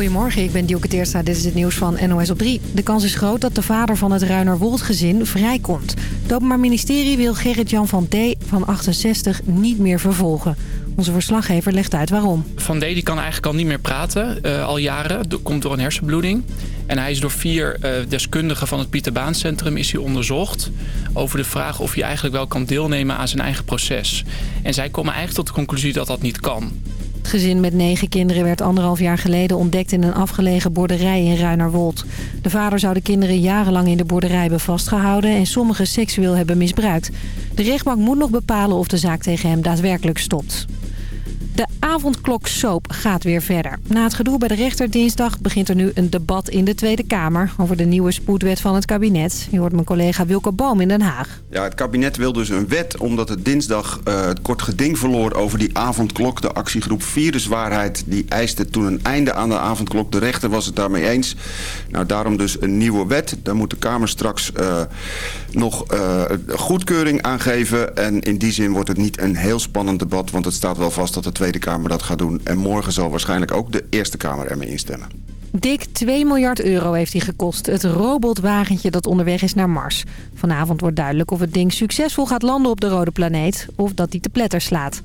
Goedemorgen, ik ben Dielke Teerstra. Dit is het nieuws van NOS op 3. De kans is groot dat de vader van het Ruinerwold-gezin vrijkomt. Het Openbaar Ministerie wil Gerrit-Jan van D. van 68 niet meer vervolgen. Onze verslaggever legt uit waarom. Van D. die kan eigenlijk al niet meer praten, uh, al jaren. Dat komt door een hersenbloeding. En hij is door vier uh, deskundigen van het Pieter Baan Centrum is hij onderzocht... over de vraag of hij eigenlijk wel kan deelnemen aan zijn eigen proces. En zij komen eigenlijk tot de conclusie dat dat niet kan. Het gezin met negen kinderen werd anderhalf jaar geleden ontdekt in een afgelegen boerderij in Ruinerwold. De vader zou de kinderen jarenlang in de boerderij hebben vastgehouden en sommigen seksueel hebben misbruikt. De rechtbank moet nog bepalen of de zaak tegen hem daadwerkelijk stopt. De avondklok soap gaat weer verder. Na het gedoe bij de rechter dinsdag begint er nu een debat in de Tweede Kamer... over de nieuwe spoedwet van het kabinet. Je hoort mijn collega Wilke Boom in Den Haag. Ja, het kabinet wil dus een wet omdat het dinsdag uh, het kort geding verloor over die avondklok. De actiegroep Viruswaarheid die eiste toen een einde aan de avondklok. De rechter was het daarmee eens. Nou, daarom dus een nieuwe wet. Daar moet de Kamer straks uh, nog uh, goedkeuring aan geven. En in die zin wordt het niet een heel spannend debat... want het staat wel vast dat de Tweede Kamer dat gaat doen. En morgen zal waarschijnlijk ook de Eerste Kamer ermee instemmen. Dik 2 miljard euro heeft hij gekost. Het robotwagentje dat onderweg is naar Mars. Vanavond wordt duidelijk of het ding succesvol gaat landen op de rode planeet... of dat hij te pletter slaat.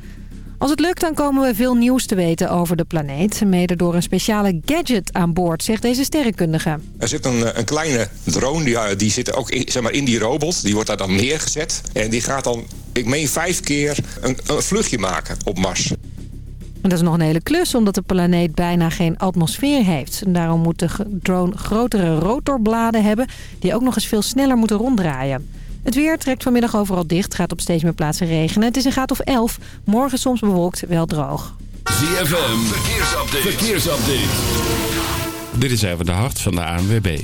Als het lukt, dan komen we veel nieuws te weten over de planeet. Mede door een speciale gadget aan boord, zegt deze sterrenkundige. Er zit een, een kleine drone, die, die zit ook in, zeg maar, in die robot. Die wordt daar dan neergezet. En die gaat dan, ik meen vijf keer, een, een vluchtje maken op Mars. En dat is nog een hele klus, omdat de planeet bijna geen atmosfeer heeft. En daarom moet de drone grotere rotorbladen hebben... die ook nog eens veel sneller moeten ronddraaien. Het weer trekt vanmiddag overal dicht, gaat op steeds meer plaatsen regenen. Het is een graad of 11, morgen soms bewolkt, wel droog. ZFM, verkeersupdate. verkeersupdate. Dit is even de hart van de ANWB.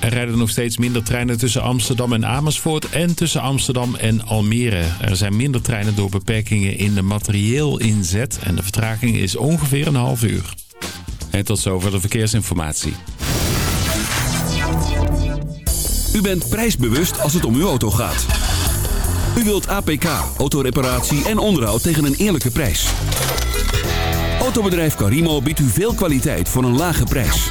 Er rijden nog steeds minder treinen tussen Amsterdam en Amersfoort en tussen Amsterdam en Almere. Er zijn minder treinen door beperkingen in de materieelinzet en de vertraging is ongeveer een half uur. En tot zover de verkeersinformatie. U bent prijsbewust als het om uw auto gaat. U wilt APK, autoreparatie en onderhoud tegen een eerlijke prijs. Autobedrijf Carimo biedt u veel kwaliteit voor een lage prijs.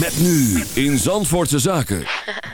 Met nu in Zandvoortse Zaken.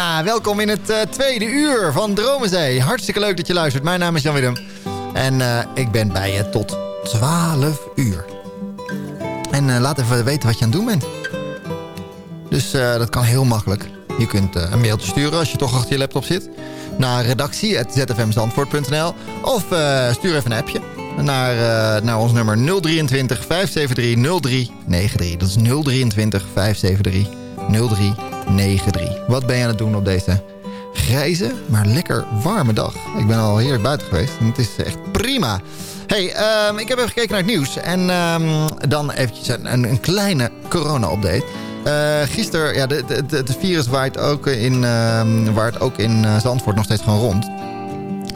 Welkom in het eh, tweede uur van Dromenzee. Hartstikke leuk dat je luistert. Mijn naam is Jan Willem. En eh, ik ben bij je tot 12 uur. En eh, laat even weten wat je aan het doen bent. Dus dat kan heel makkelijk. Je kunt een mailtje sturen als je toch achter je laptop zit. Naar redactie.zfmzandvoort.nl Of stuur even een appje. Naar, naar ons nummer 023 573 0393. Dat is 023 573 0393. Wat ben je aan het doen op deze grijze, maar lekker warme dag? Ik ben al heerlijk buiten geweest en het is echt prima. Hey, ehm, ik heb even gekeken naar het nieuws. En ehm, dan eventjes een, een, kleine corona-update. Eh gisteren, ja, het virus waait ook in, waart ook in eh, Zandvoort nog steeds gewoon rond.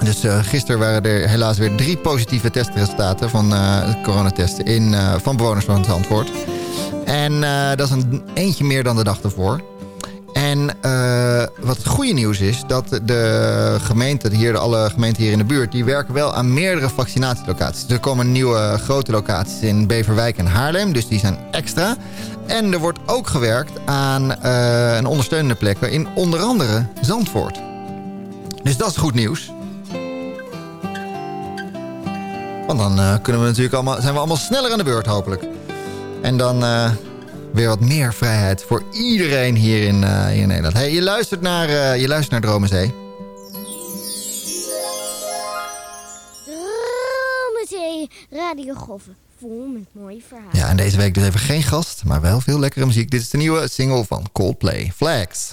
Dus eh, gisteren waren er helaas weer drie positieve testresultaten van coronatesten in, van bewoners van Zandvoort. En dat is een eentje meer dan de dag ervoor. En eh, wat het goede nieuws is, dat de gemeenten, hier, alle gemeenten hier in de buurt... die werken wel aan meerdere vaccinatielocaties. Er komen nieuwe grote locaties in Beverwijk en Haarlem, dus die zijn extra. En er wordt ook gewerkt aan eh, een ondersteunende plekken in onder andere Zandvoort. Dus dat is goed nieuws. Want dan eh, kunnen we natuurlijk allemaal, zijn we allemaal sneller aan de beurt hopelijk. En dan weer wat meer vrijheid voor iedereen hier in, eh, hier in Nederland. Hey, je luistert naar, eh, je luistert naar Dromenzee. Dromenzee, radiogolven, vol met mooie verhalen. Ja, en deze week dus even geen gast, maar wel veel lekkere muziek. Dit is de nieuwe single van Coldplay, Flags.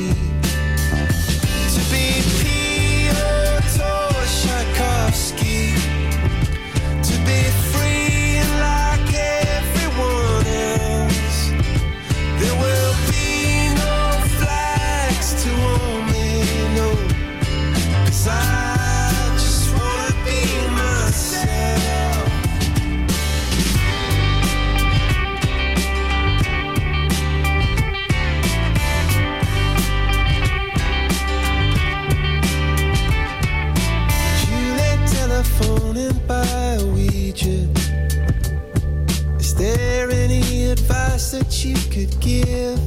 You could give?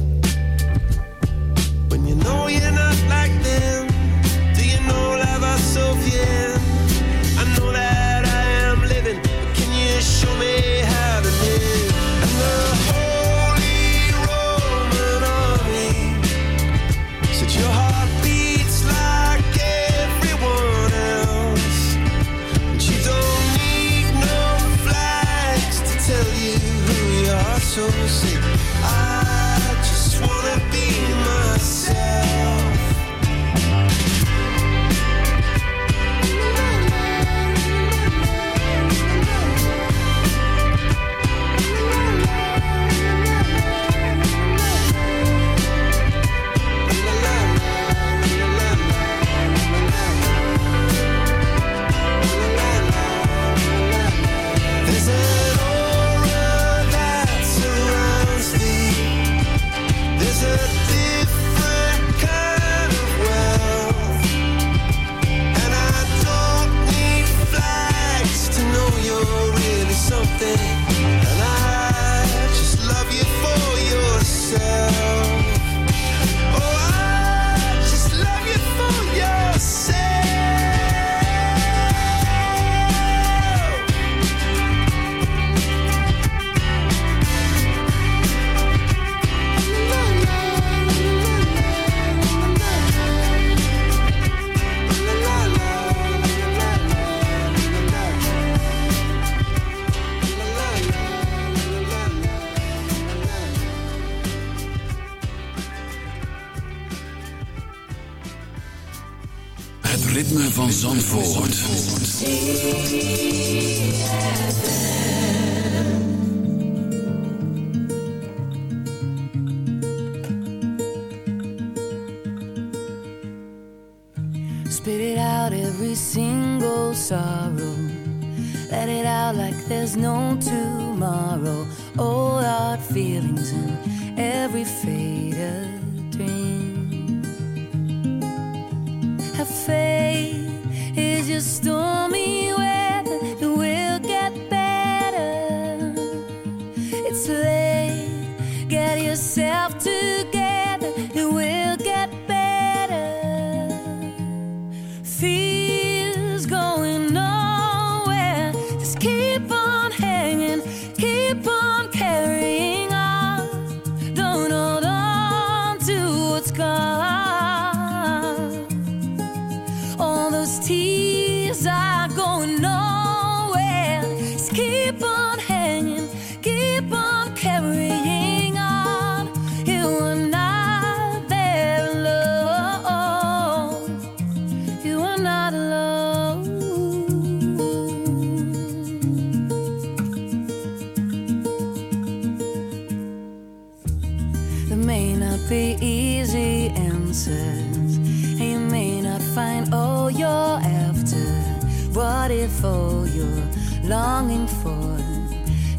Longing for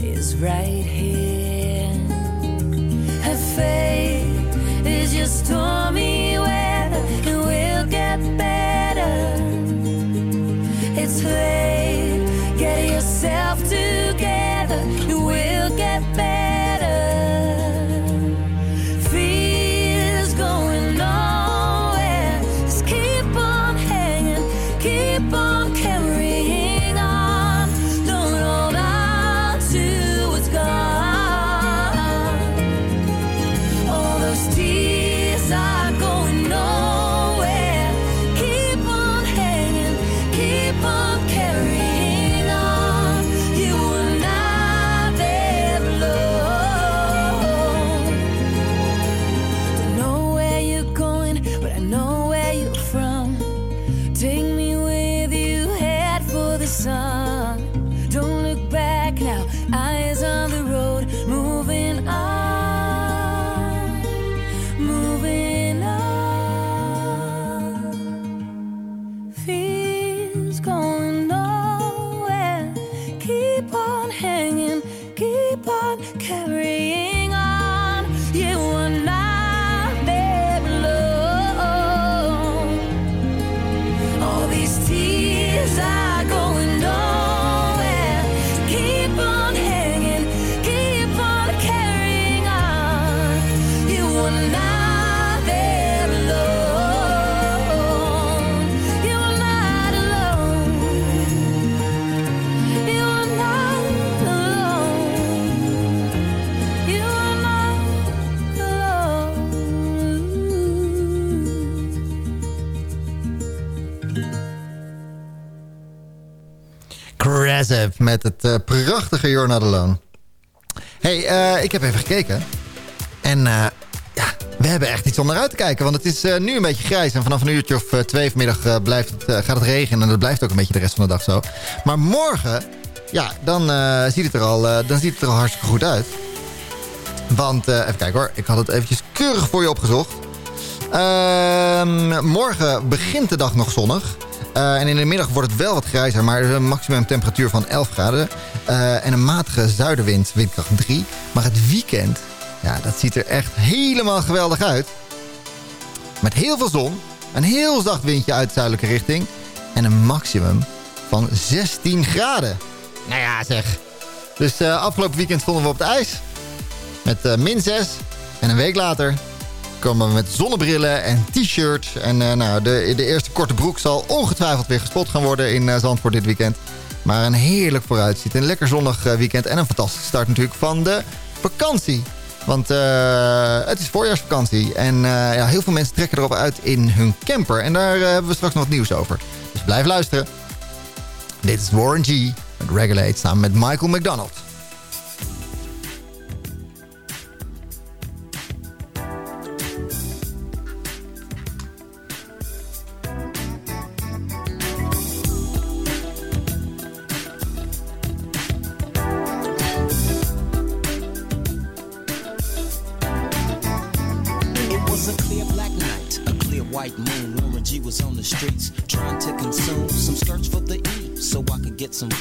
is right now, eyes on the road, moving on, Met het eh, prachtige You're Not Alone. hey, eh, ik heb even gekeken. En eh, ja, we hebben echt iets om naar uit te kijken. Want het is nu een beetje grijs. En vanaf een uurtje of twee vanmiddag eh, blijft het, gaat het regenen. En dat blijft ook een beetje de rest van de dag zo. Maar morgen, ja, dan, ziet, het er al, dan ziet het er al hartstikke goed uit. Want, even kijken hoor. Ik had het eventjes keurig voor je opgezocht. Ehm, morgen begint de dag nog zonnig. Eh, en in de middag wordt het wel wat grijzer, maar er is een maximum temperatuur van 11 graden. Eh, en een matige zuidenwind, windkracht 3. Maar het weekend, ja, dat ziet er echt helemaal geweldig uit. Met heel veel zon, een heel zacht windje uit de zuidelijke richting... en een maximum van 16 graden. Nou ja, zeg. Dus eh, afgelopen weekend stonden we op het ijs. Met min 6. En een week later komen met zonnebrillen en t-shirt. En eh, nou, de, de eerste korte broek zal ongetwijfeld weer gespot gaan worden in eh, Zandvoort dit weekend. Maar een heerlijk vooruitziet. Een lekker zonnig eh, weekend. En een fantastische start natuurlijk van de vakantie. Want het is voorjaarsvakantie. En ja, heel veel mensen trekken erop uit in hun camper. En daar hebben we straks nog wat nieuws over. Dus blijf luisteren. Dit is Warren G. met Regulate samen met Michael McDonald.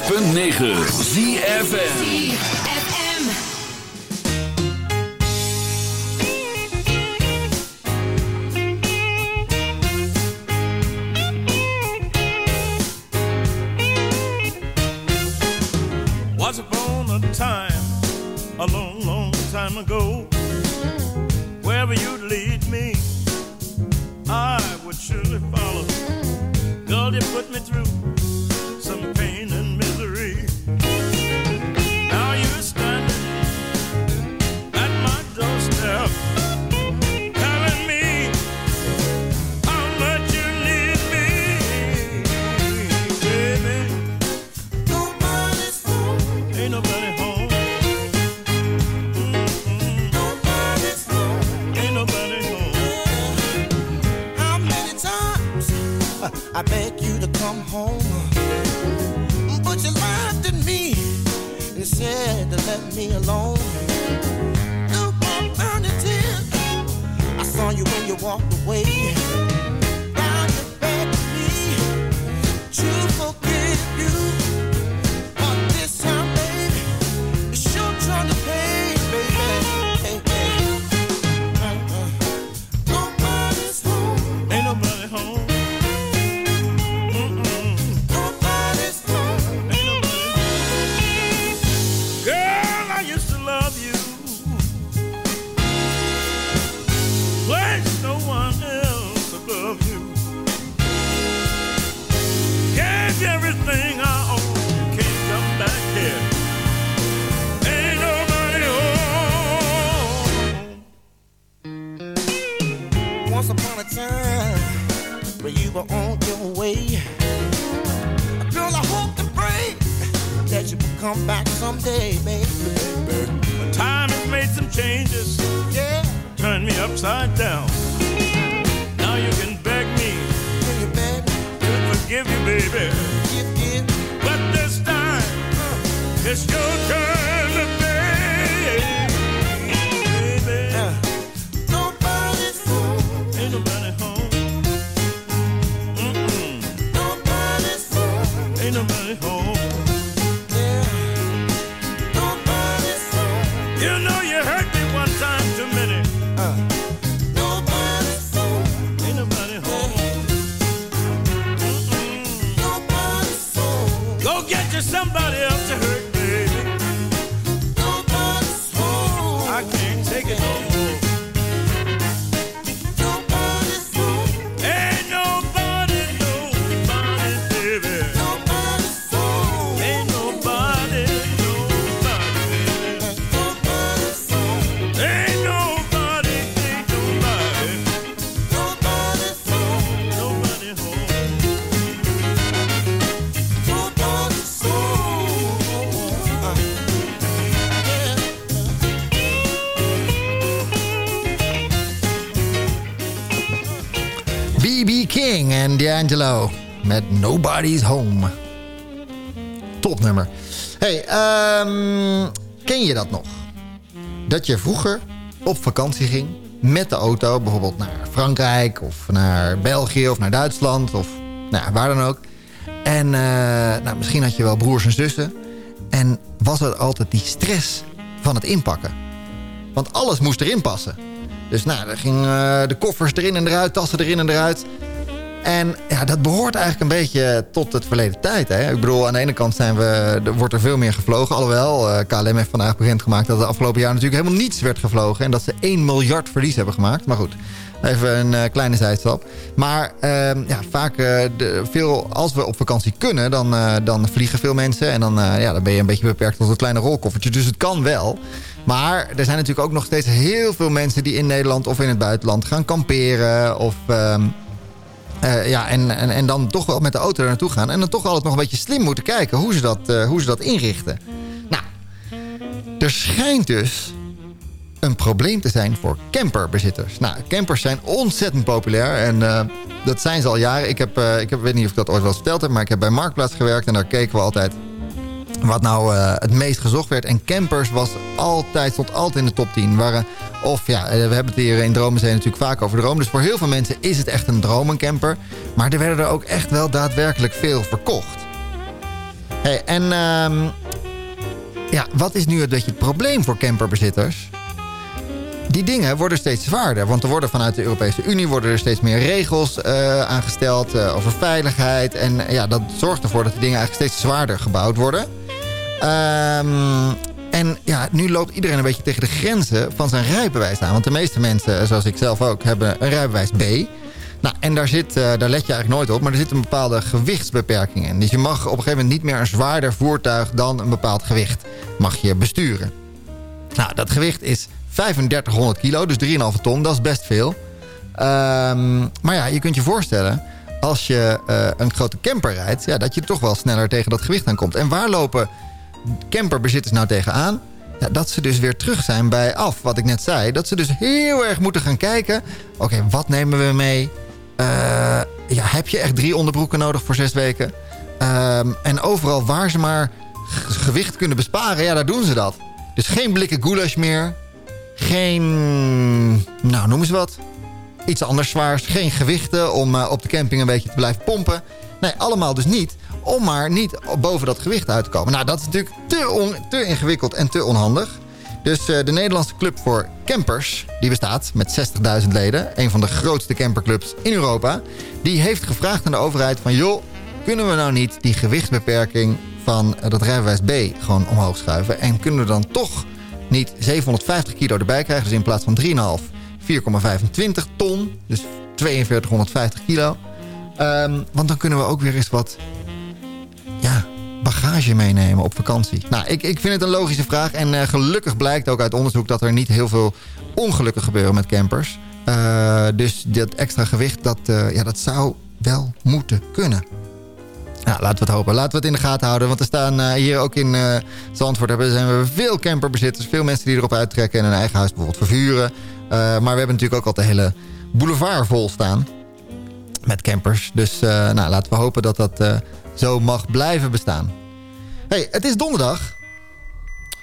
rhythm. Zes B.B. King en D'Angelo met Nobody's Home. Topnummer. hey, ehm, ken je dat nog? Dat je vroeger op vakantie ging met de auto... bijvoorbeeld naar Frankrijk of naar België of naar Duitsland... of nou, waar dan ook. En eh, nou, misschien had je wel broers en zussen. En was er altijd die stress van het inpakken. Want alles moest erin passen. Dus nou, dan gingen de koffers erin en eruit, tassen erin en eruit. En ja, dat behoort eigenlijk een beetje tot het verleden tijd. Hè? Ik bedoel, aan de ene kant zijn we, er wordt er veel meer gevlogen. Alhoewel, eh, KLM heeft vandaag bekendgemaakt dat de afgelopen jaar natuurlijk helemaal niets werd gevlogen. En dat ze 1 miljard verlies hebben gemaakt. Maar goed, even een eh, kleine zijstap. Maar ehm, ja, vaak, eh, veel, als we op vakantie kunnen, dan, eh, dan vliegen veel mensen. En dan, eh, ja, dan ben je een beetje beperkt tot een kleine rolkoffertje. Dus het kan wel. Maar er zijn natuurlijk ook nog steeds heel veel mensen die in Nederland of in het buitenland gaan kamperen. Of, ehm, eh, ja, en, en, en dan toch wel met de auto er naartoe gaan. En dan toch altijd nog een beetje slim moeten kijken hoe ze dat, eh, hoe ze dat inrichten. Nou, er schijnt dus een probleem te zijn voor camperbezitters. Nou, campers zijn ontzettend populair en eh, dat zijn ze al jaren. Ik, heb, ik heb, weet niet of ik dat ooit wel verteld heb, maar ik heb bij Marktplaats gewerkt en daar keken we altijd wat nou eh, het meest gezocht werd. En campers was altijd, stond altijd in de top 10. Waren, of ja, eh, we hebben het hier in Dromenzee natuurlijk vaak over droom. Dus voor heel veel mensen is het echt een een camper. Maar er werden er ook echt wel daadwerkelijk veel verkocht. Hey, en ehm, ja, wat is nu een beetje het probleem voor camperbezitters? Die dingen worden steeds zwaarder. Want er worden vanuit de Europese Unie worden er steeds meer regels eh, aangesteld over veiligheid. En ja, dat zorgt ervoor dat die dingen eigenlijk steeds zwaarder gebouwd worden. Ehm, en ja, nu loopt iedereen een beetje tegen de grenzen van zijn rijbewijs aan. Want de meeste mensen, zoals ik zelf ook, hebben een rijbewijs B. Nou, en daar, zit, eh, daar let je eigenlijk nooit op, maar er zit een bepaalde gewichtsbeperking in. Dus je mag op een gegeven moment niet meer een zwaarder voertuig dan een bepaald gewicht mag je besturen. Nou, dat gewicht is 3500 kilo, dus 3,5 ton, dat is best veel. Ehm, maar ja, je kunt je voorstellen, als je eh, een grote camper rijdt... Ja, dat je toch wel sneller tegen dat gewicht aankomt. En waar lopen camperbezitters nou tegenaan? Ja, dat ze dus weer terug zijn bij af, wat ik net zei. Dat ze dus heel erg moeten gaan kijken... oké, wat nemen we mee? Eh, ja, heb je echt drie onderbroeken nodig voor zes weken? Ehm, en overal waar ze maar gewicht kunnen besparen, ja, daar doen ze dat. Dus geen blikken goulash meer. Geen, nou noem eens wat. Iets anders zwaars. Geen gewichten om eh, op de camping een beetje te blijven pompen. Nee, allemaal dus niet. Om maar niet boven dat gewicht uit te komen. Nou, dat is natuurlijk te, on- te ingewikkeld en te onhandig. Dus eh, de Nederlandse Club voor Campers, die bestaat met 60.000 leden. Een van de grootste camperclubs in Europa. Die heeft gevraagd aan de overheid van... joh, kunnen we nou niet die gewichtsbeperking van eh, dat rijbewijs B gewoon omhoog schuiven? En kunnen we dan toch niet 750 kilo erbij krijgen? Dus in plaats van 3,5, 4,25 ton. Dus 4250 kilo. Ehm, want dan kunnen we ook weer eens wat ja, bagage meenemen op vakantie. Nou, ik, ik vind het een logische vraag. En eh, gelukkig blijkt ook uit onderzoek dat er niet heel veel ongelukken gebeuren met campers. Eh, dus dat extra gewicht, dat, eh, ja, dat zou wel moeten kunnen. Nou, laten we het hopen. Laten we het in de gaten houden. Want er staan hier ook in eh Zandvoort hebben, zijn we veel camperbezitters. Veel mensen die erop uittrekken en hun eigen huis bijvoorbeeld vervuren. Maar we hebben natuurlijk ook al de hele boulevard vol staan. Met campers. Dus nou, laten we hopen dat dat zo mag blijven bestaan. hey, het is donderdag.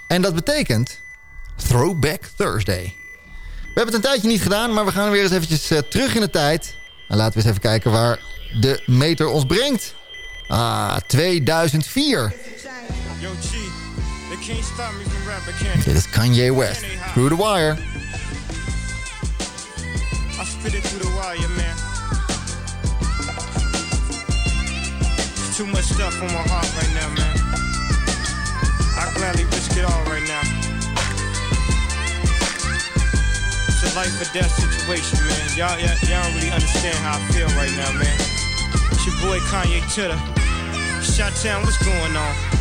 En dat betekent Throwback Thursday. We hebben het een tijdje niet gedaan, maar we gaan weer eens eventjes eh, terug in de tijd. En laten we eens even kijken waar de meter ons brengt. Ah, 2004. Yo, G, they can't stop me from rapping, can they? Dit is Kanye West, Through the Wire. I spit it through the wire, man. Too much stuff on my heart right now, man. I gladly risk it all right now. It's a life or death situation, man. Y'all, y'all, y'all don't really understand how I feel right now, man. It's your boy Kanye Titter. Shot Town, what's going on?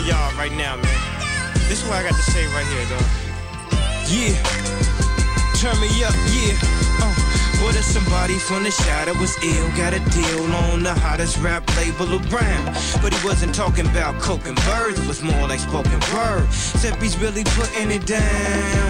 for y'all right now, man. This is what I got to say right here, though. Yeah. Turn me up, yeah. Uh. What if somebody from the shadow was ill? Got a deal on the hottest rap label around. But he wasn't talking about coke and birds, it was more like spoken word. Except he's really putting it down.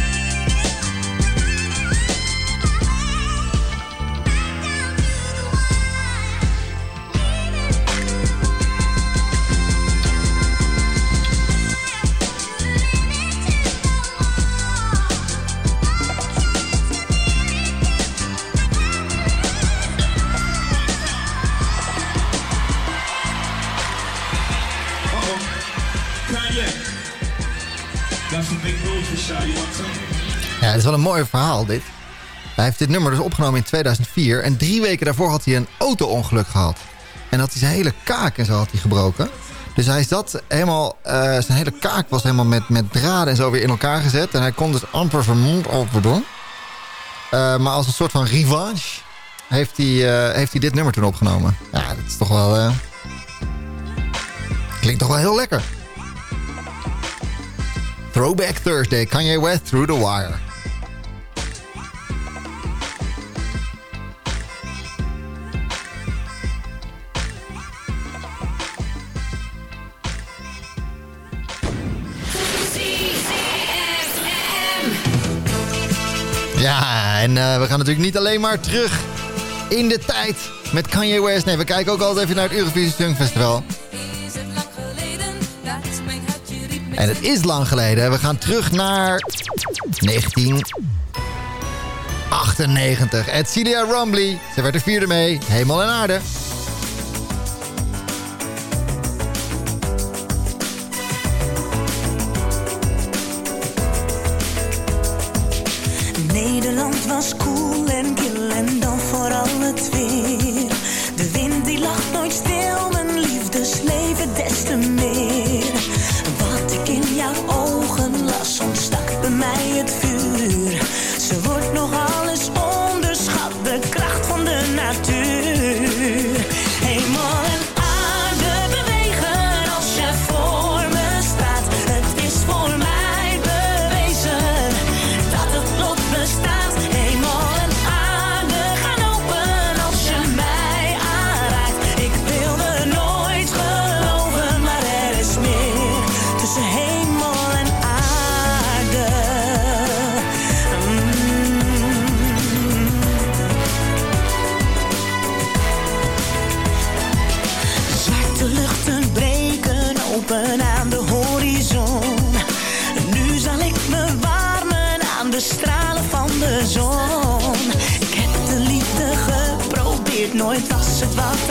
Een mooi verhaal dit. Hij heeft dit nummer dus opgenomen in 2004. En drie weken daarvoor had hij een auto-ongeluk gehad. En had hij zijn hele kaak en zo had hij gebroken. Dus hij zat helemaal... eh, zijn hele kaak was helemaal met, met draden en zo weer in elkaar gezet. En hij kon dus amper zijn mond open doen. Eh, maar als een soort van revanche heeft hij, eh, heeft hij dit nummer toen opgenomen. Ja, dat is toch wel... klinkt toch wel heel lekker. Throwback Thursday, Kanye West, Through the Wire. Ja, en eh, we gaan natuurlijk niet alleen maar terug in de tijd met Kanye West. Nee, we kijken ook altijd even naar het Eurovisie Songfestival. En het is lang geleden. We gaan terug naar 1998. Het Celia Rombly. Ze werd de vierde mee. Hemel en aarde. Was cool en kil en dan vooral het weer. De wind die lag nooit stil, mijn liefdesleven des te meer. Wat ik in jouw ogen las, ontstak bij mij het vuur.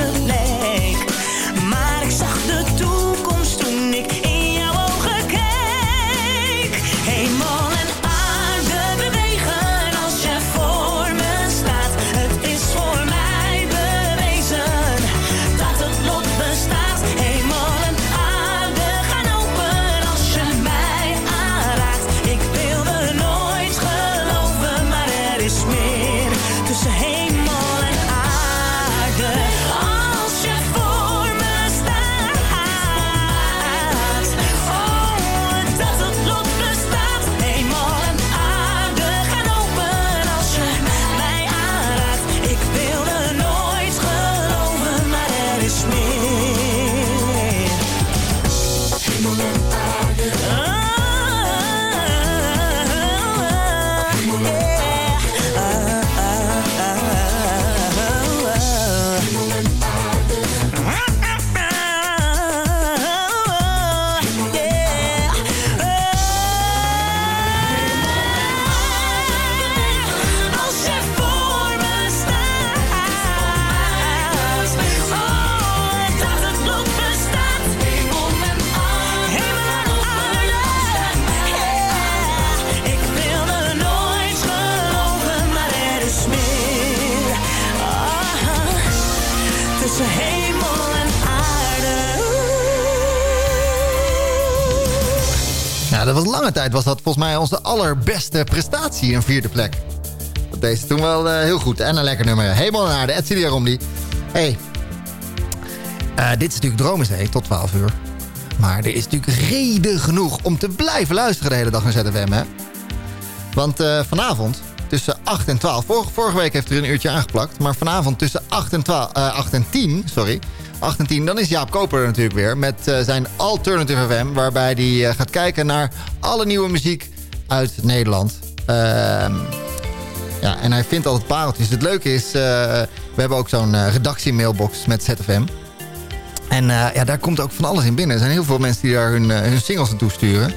Het wat was dat volgens mij onze allerbeste prestatie, een vierde plek. Dat deed ze toen wel eh, heel goed. En een lekker nummer. Hemel en aarde, Ed Celia Romley. Hey, Eh, dit is natuurlijk Dromenzee tot 12 uur. Maar er is natuurlijk reden genoeg om te blijven luisteren de hele dag naar ZFM, hè? Want eh, vanavond tussen 8 en 12... Vorige, vorige week heeft er een uurtje aangeplakt... maar vanavond tussen 8 en, 12, eh, 8 en 10... Sorry, 8 en 10, dan is Jaap Koper er natuurlijk weer... met eh, zijn Alternative FM... waarbij hij eh, gaat kijken naar alle nieuwe muziek uit Nederland. Ehm, ja, en hij vindt altijd pareltjes. Het leuke is, eh, we hebben ook zo'n eh, redactie-mailbox met ZFM. En ja, daar komt ook van alles in binnen. Er zijn heel veel mensen die daar hun, hun singles naartoe sturen.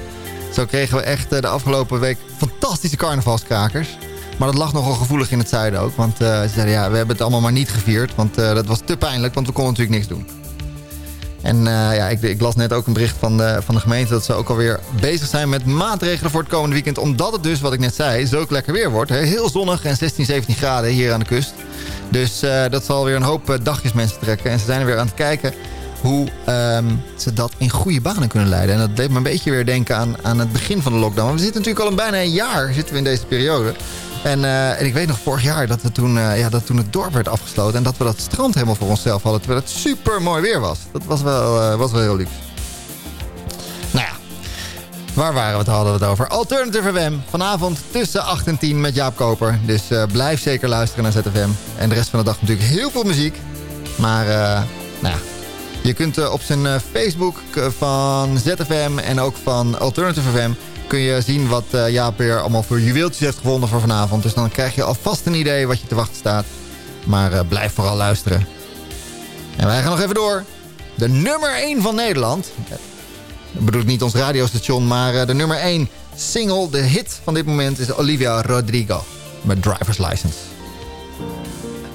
Zo kregen we echt de afgelopen week fantastische carnavalskrakers. Maar dat lag nogal gevoelig in het zuiden ook. Want eh, ze zeiden, ja, we hebben het allemaal maar niet gevierd. Want eh, dat was te pijnlijk, want we konden natuurlijk niks doen. En eh, ja, ik, ik, las net ook een bericht van de, van de gemeente... dat ze ook alweer bezig zijn met maatregelen voor het komende weekend. Omdat het dus, wat ik net zei, zo lekker weer wordt. Hè? Heel zonnig en 16, 17 graden hier aan de kust. Dus dat zal weer een hoop dagjes mensen trekken. En ze zijn er weer aan het kijken hoe ehm, ze dat in goede banen kunnen leiden. En dat deed me een beetje weer denken aan, aan het begin van de lockdown. Want we zitten natuurlijk al een bijna een jaar zitten we in deze periode. En, eh, en ik weet nog vorig jaar dat, we toen, eh, ja, dat toen het dorp werd afgesloten... en dat we dat strand helemaal voor onszelf hadden... terwijl het super mooi weer was. Dat was wel, eh, was wel heel luxe. Nou ja, waar waren we het? Hadden we het over? Alternative FM. Vanavond tussen 8 en 10 met Jaap Koper. Dus blijf zeker luisteren naar ZFM. En de rest van de dag natuurlijk heel veel muziek. Maar, nou ja... Je kunt op zijn Facebook van ZFM en ook van Alternative FM... kun je zien wat eh, Jaap weer allemaal voor juweeltjes heeft gevonden voor vanavond. Dus dan krijg je alvast een idee wat je te wachten staat. Maar eh, blijf vooral luisteren. En wij gaan nog even door. De nummer 1 van Nederland. Ik bedoel niet ons radiostation, maar eh, de nummer 1 single, de hit van dit moment is Olivia Rodrigo. Met Driver's License.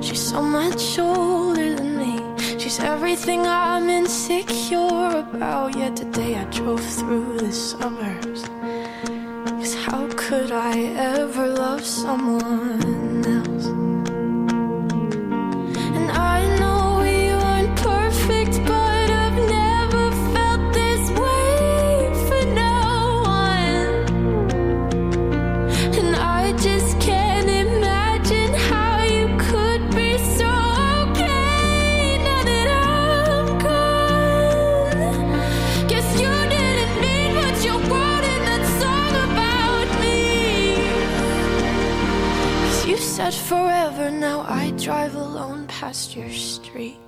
She's so much older than me. She's everything I'm insecure about. Yet today I drove through the suburbs. Cause how could I ever love someone past your street.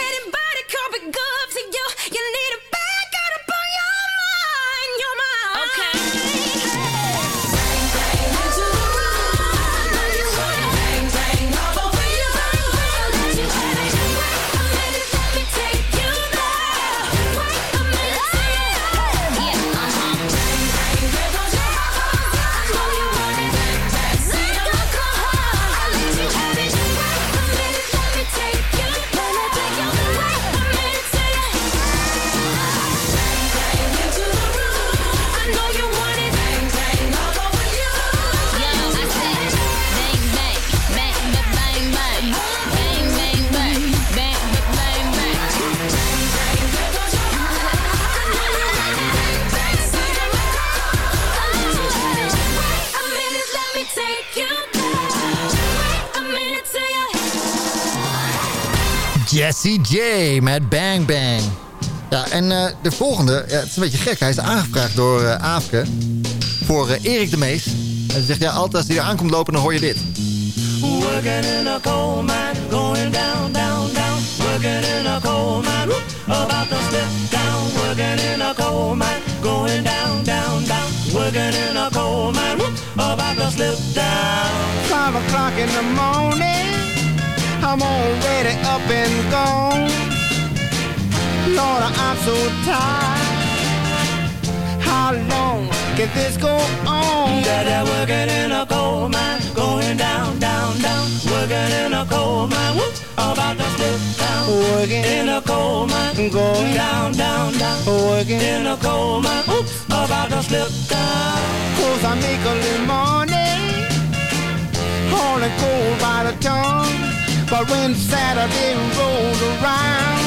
Jesse J met Bang Bang. Ja, en eh, de volgende, ja, het is een beetje gek. Hij is aangevraagd door eh Aafke voor eh, Erik de Mees. En ze zegt, ja, altijd als hij er aankomt lopen, dan hoor je dit. Working in a coal mine, going down, down, down. Working in a coal mine, whoop, about to slip down. Working in a coal mine, going down, down, down. Working in a coal mine, whoop, about to slip down. Five o'clock in the morning, I'm already up and gone. Lord, I'm so tired. How long can this go on? Dada working in a coal mine, going down, down, down. Working in a coal mine, whoop, about to slip down. Working in a coal mine, going down, down, down. Working in a coal mine, whoop, about to slip down. Cause I make a little money, hauling coal by the ton. But when Saturday rolls around,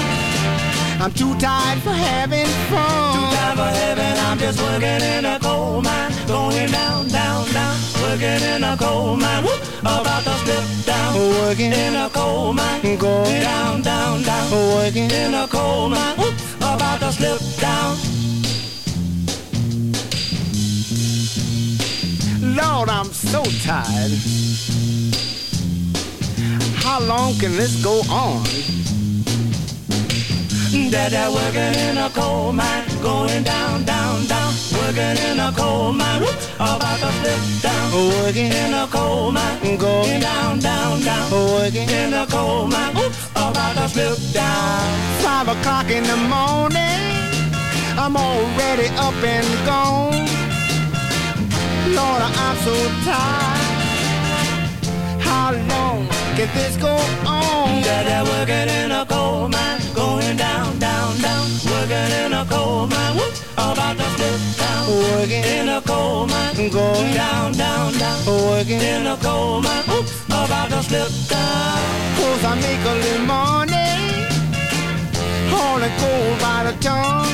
I'm too tired for having fun. Too tired for having, I'm just working in a coal mine, going down, down, down. Working in a coal mine, whoop, about to slip down. Working in a coal mine, going down, down, down. Working in a coal mine, whoop, about to slip down. Lord, I'm so tired. How long can this go on? Dada working in a coal mine, going down, down, down. Working in a coal mine, about to slip down. Working in a coal mine, going down, down, down. Working in a coal mine, about to slip down. Five o'clock in the morning, I'm already up and gone. Lord, I'm so tired. How long can this go on? Dada working in a coal mine, going down, down, down. Working in a coal mine, whoop, about to slip down. Working in a coal mine, going down, down, down. Working in a coal mine, whoop, about to slip down. Cause I make a little money, hauling coal by the ton.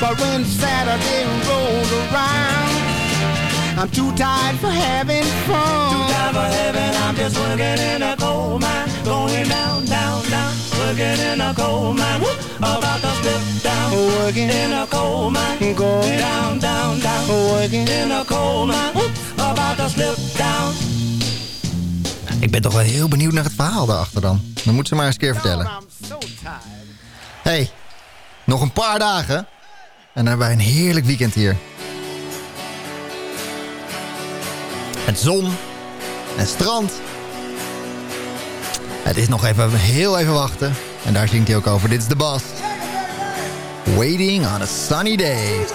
But when Saturday rolls around, I'm too tired for having fun. Too tired for having, I'm just working in a coal mine, going down, down, down. Working in a coal mine, whoop, about to slip down. Working in a coal mine, going down, down, down. Working in a coal mine, whoop, about to slip down. Ik ben toch wel heel benieuwd naar het verhaal daarachter dan. Dan moet ze maar eens een keer vertellen. hey, nog een paar dagen. En dan hebben wij een heerlijk weekend hier. Het zon. En strand. Het is nog even heel even wachten. En daar zingt hij ook over. Dit is de bas. Waiting on a sunny day.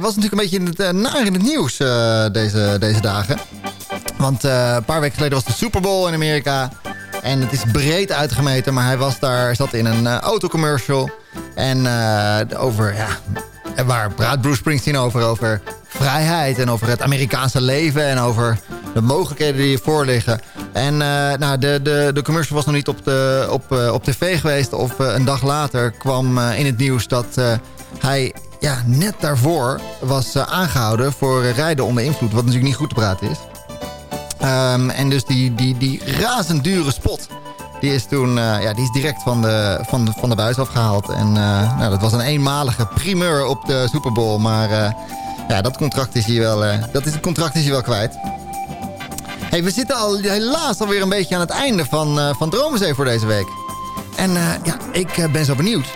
Was natuurlijk een beetje in het, eh, naar in het nieuws eh, deze, deze dagen. Want eh, een paar weken geleden was de Super Bowl in Amerika. En het is breed uitgemeten, maar hij was daar, zat in een autocommercial. En over, ja, waar praat Bruce Springsteen over? Over vrijheid en over het Amerikaanse leven en over de mogelijkheden die ervoor liggen. En nou, de, de, de commercial was nog niet op, de, op, op tv geweest. Of een dag later kwam in het nieuws dat hij ja, net daarvoor was eh, aangehouden voor rijden onder invloed. Wat natuurlijk niet goed te praten is. Ehm, en dus die, die, die razend dure spot... Die is toen eh, ja, die is direct van de, van, de, van de buis afgehaald. En eh, nou, dat was een eenmalige primeur op de Super Bowl. Maar ja, dat contract is hij wel, dat is, het contract is hij wel kwijt. Hey, we zitten al helaas alweer een beetje aan het einde van, van Dromenzee voor deze week. En ja, ik ben zo benieuwd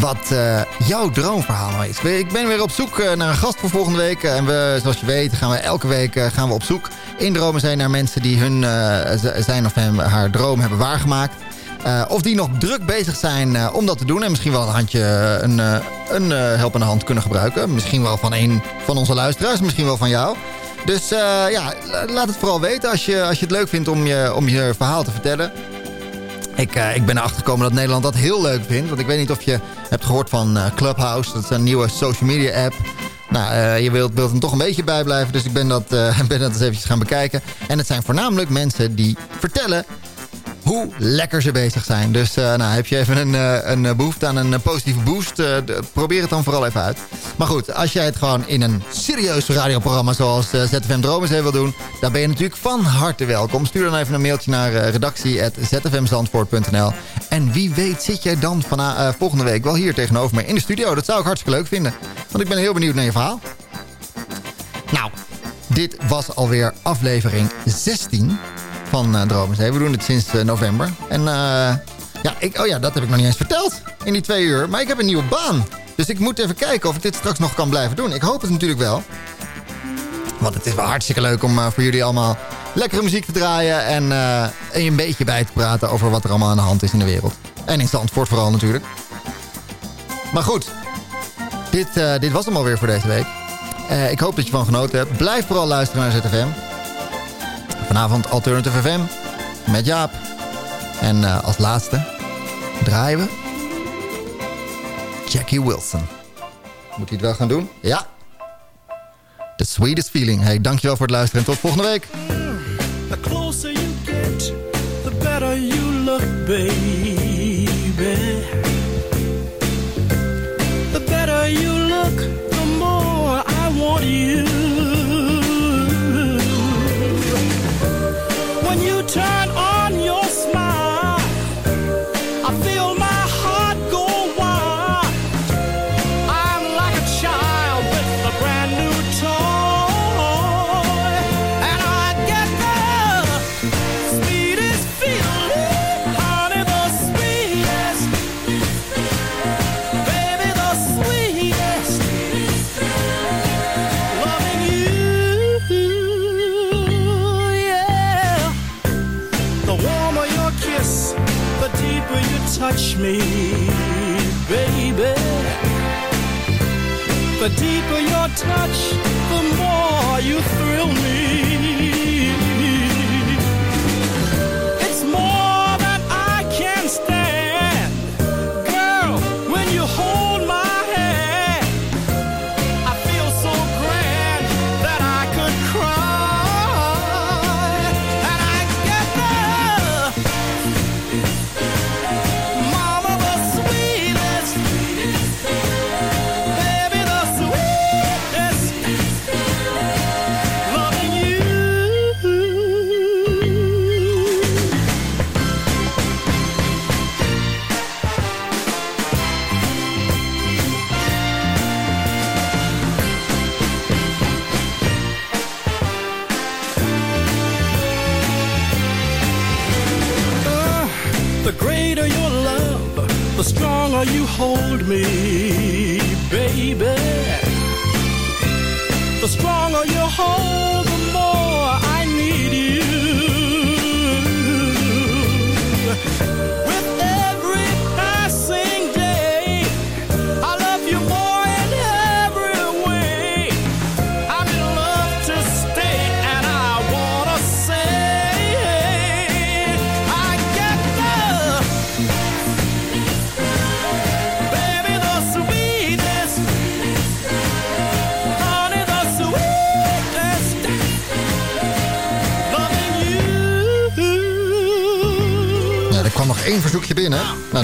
wat eh, jouw droomverhaal nou is. Ik ben weer op zoek eh, naar een gast voor volgende week. Eh, En we, zoals je weet gaan we elke week gaan we op zoek in Dromenzee naar mensen die hun, zijn of hem, haar droom hebben waargemaakt. Of die nog druk bezig zijn om dat te doen. En misschien wel een handje, een, een helpende hand kunnen gebruiken. Misschien wel van een van onze luisteraars. Misschien wel van jou. Dus ja, la- laat het vooral weten als je, als je het leuk vindt om je, om je verhaal te vertellen. Ik, eh, ik ben erachter gekomen dat Nederland dat heel leuk vindt. Want ik weet niet of je hebt gehoord van eh, Clubhouse. Dat is een nieuwe social media app. Nou, eh, je wilt, wilt er toch een beetje bij blijven. Dus ik ben dat, ben dat eens eventjes gaan bekijken. En het zijn voornamelijk mensen die vertellen hoe lekker ze bezig zijn. Dus eh, nou, heb je even een, eh, een eh, behoefte aan een eh, positieve boost... probeer het dan vooral even uit. Maar goed, als jij het gewoon in een serieus radioprogramma... zoals ZFM Dromenzee wil doen... dan ben je natuurlijk van harte welkom. Stuur dan even een mailtje naar redactie.zfmzandvoort.nl En wie weet zit jij dan eh, volgende week wel hier tegenover me in de studio. Dat zou ik hartstikke leuk vinden. Want ik ben heel benieuwd naar je verhaal. Nou, dit was alweer aflevering 16 van uh. We doen het sinds eh, november. En eh, ja, ik, oh ja, dat heb ik nog niet eens verteld in die twee uur. Maar ik heb een nieuwe baan. Dus ik moet even kijken of ik dit straks nog kan blijven doen. Ik hoop het natuurlijk wel. Want het is wel hartstikke leuk om voor jullie allemaal lekkere muziek te draaien. En, en je een beetje bij te praten over wat er allemaal aan de hand is in de wereld. En in Zandvoort vooral natuurlijk. Maar goed, dit, dit was hem alweer voor deze week. Ik hoop dat je van genoten hebt. Blijf vooral luisteren naar ZFM. Vanavond Alternative FM met Jaap. En eh, als laatste draaien we Jackie Wilson. Moet hij het wel gaan doen? Ja. The Sweetest Feeling. Hey, dankjewel voor het luisteren en tot volgende week. The closer you get, the better you look, baby. The better you look, the more I want you. Me, baby. The deeper your touch,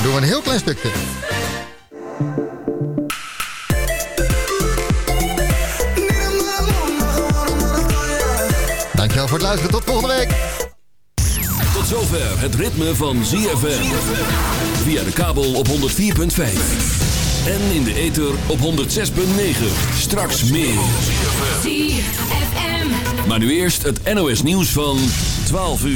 Nou, doen we een heel klein stukje. Dankjewel voor het luisteren. Tot volgende week. Tot zover het ritme van ZFM. Via de kabel op 104.5. En in de ether op 106.9. Straks meer. ZFM. Maar nu eerst het NOS nieuws van 12 uur.